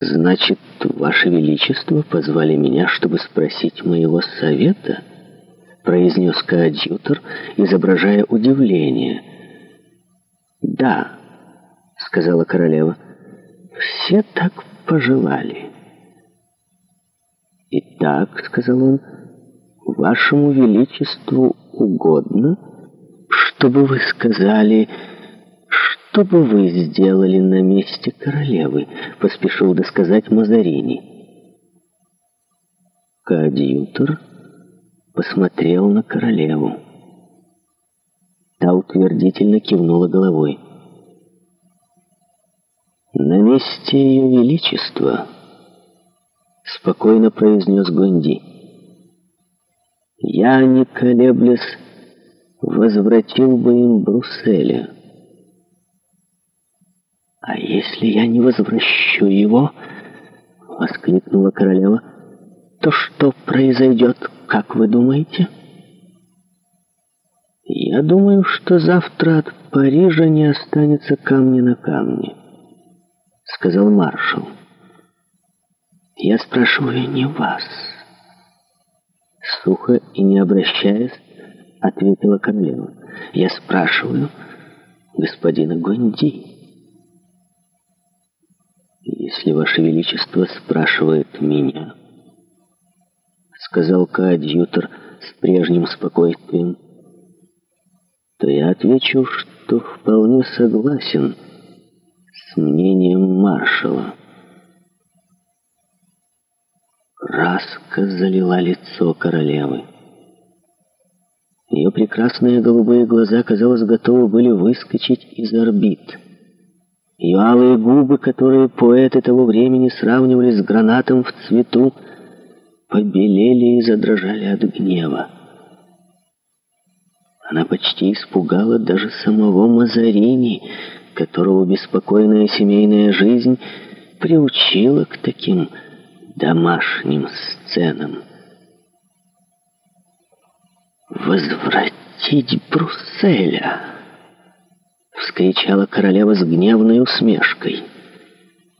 Значит, Ваше Величество позвали меня, чтобы спросить моего совета? Произнес коадьютор, изображая удивление. Да, сказала королева. Все так пожелали. Итак, сказал он, Вашему Величеству угодно, чтобы вы сказали что бы вы сделали на месте королевы?» — поспешил досказать Мазарини. Коадьютор посмотрел на королеву. Та утвердительно кивнула головой. «На месте Ее Величества», — спокойно произнес Гонди, — «я, не колеблясь, возвратил бы им Брусселя». «А если я не возвращу его?» — воскликнула королева. «То что произойдет, как вы думаете?» «Я думаю, что завтра от Парижа не останется камня на камне», — сказал маршал. «Я спрашиваю не вас». Сухо и не обращаясь, ответила королева. «Я спрашиваю господина Гонди» если Ваше Величество спрашивает меня?» Сказал коадьютор с прежним спокойствием. «То я отвечу, что вполне согласен с мнением маршала». Краска залила лицо королевы. Ее прекрасные голубые глаза, казалось, готовы были выскочить из орбит и алые губы, которые поэты того времени сравнивали с гранатом в цвету, побелели и задрожали от гнева. Она почти испугала даже самого Мазарини, которого беспокойная семейная жизнь приучила к таким домашним сценам. «Возвратить Брусселя!» — вскричала королева с гневной усмешкой.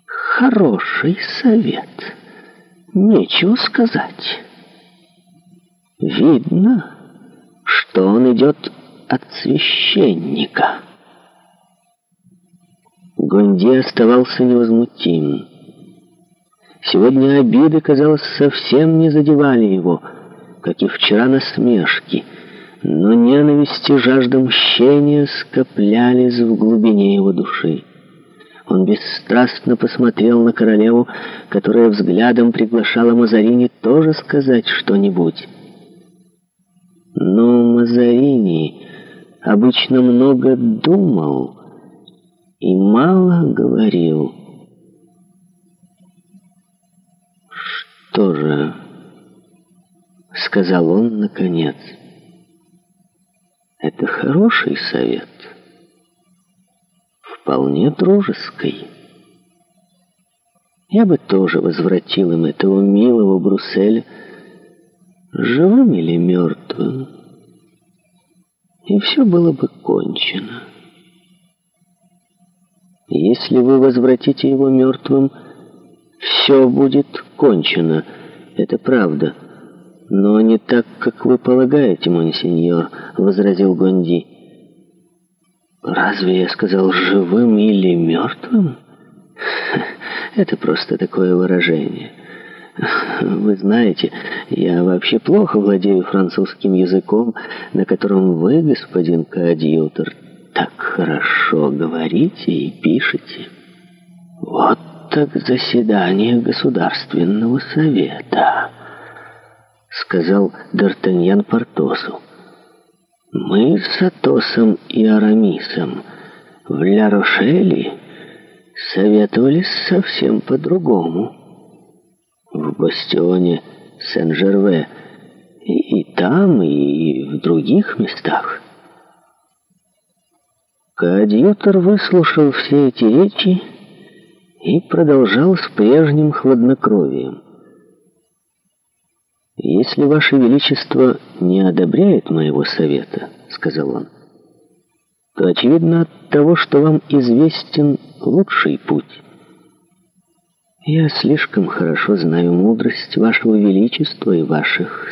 «Хороший совет. Нечего сказать. Видно, что он идет от священника». Гонди оставался невозмутим. Сегодня обиды, казалось, совсем не задевали его, как и вчера насмешки — но ненависть и жажда мщения скоплялись в глубине его души. Он бесстрастно посмотрел на королеву, которая взглядом приглашала Мазарини тоже сказать что-нибудь. Но Мазарини обычно много думал и мало говорил. «Что же?» — сказал он наконец. — это хороший совет. Вполне дружеский. Я бы тоже возвратил им этого милого Брусселя, живым или мертвым. И все было бы кончено. Если вы возвратите его мертвым, все будет кончено. Это правда. «Но не так, как вы полагаете, монсеньор», — возразил Гонди. «Разве я сказал живым или мертвым?» «Это просто такое выражение. Вы знаете, я вообще плохо владею французским языком, на котором вы, господин коадьютор, так хорошо говорите и пишете. Вот так заседание Государственного совета» сказал Д'Артаньян Портосу. «Мы с Атосом и Арамисом в Ля-Рошеле советовались совсем по-другому. В бастионе Сен-Жерве и, и там, и в других местах». Коадьютор выслушал все эти речи и продолжал с прежним хладнокровием. «Если Ваше Величество не одобряет моего совета, — сказал он, — то, очевидно, от того, что вам известен лучший путь. Я слишком хорошо знаю мудрость Вашего Величества и ваших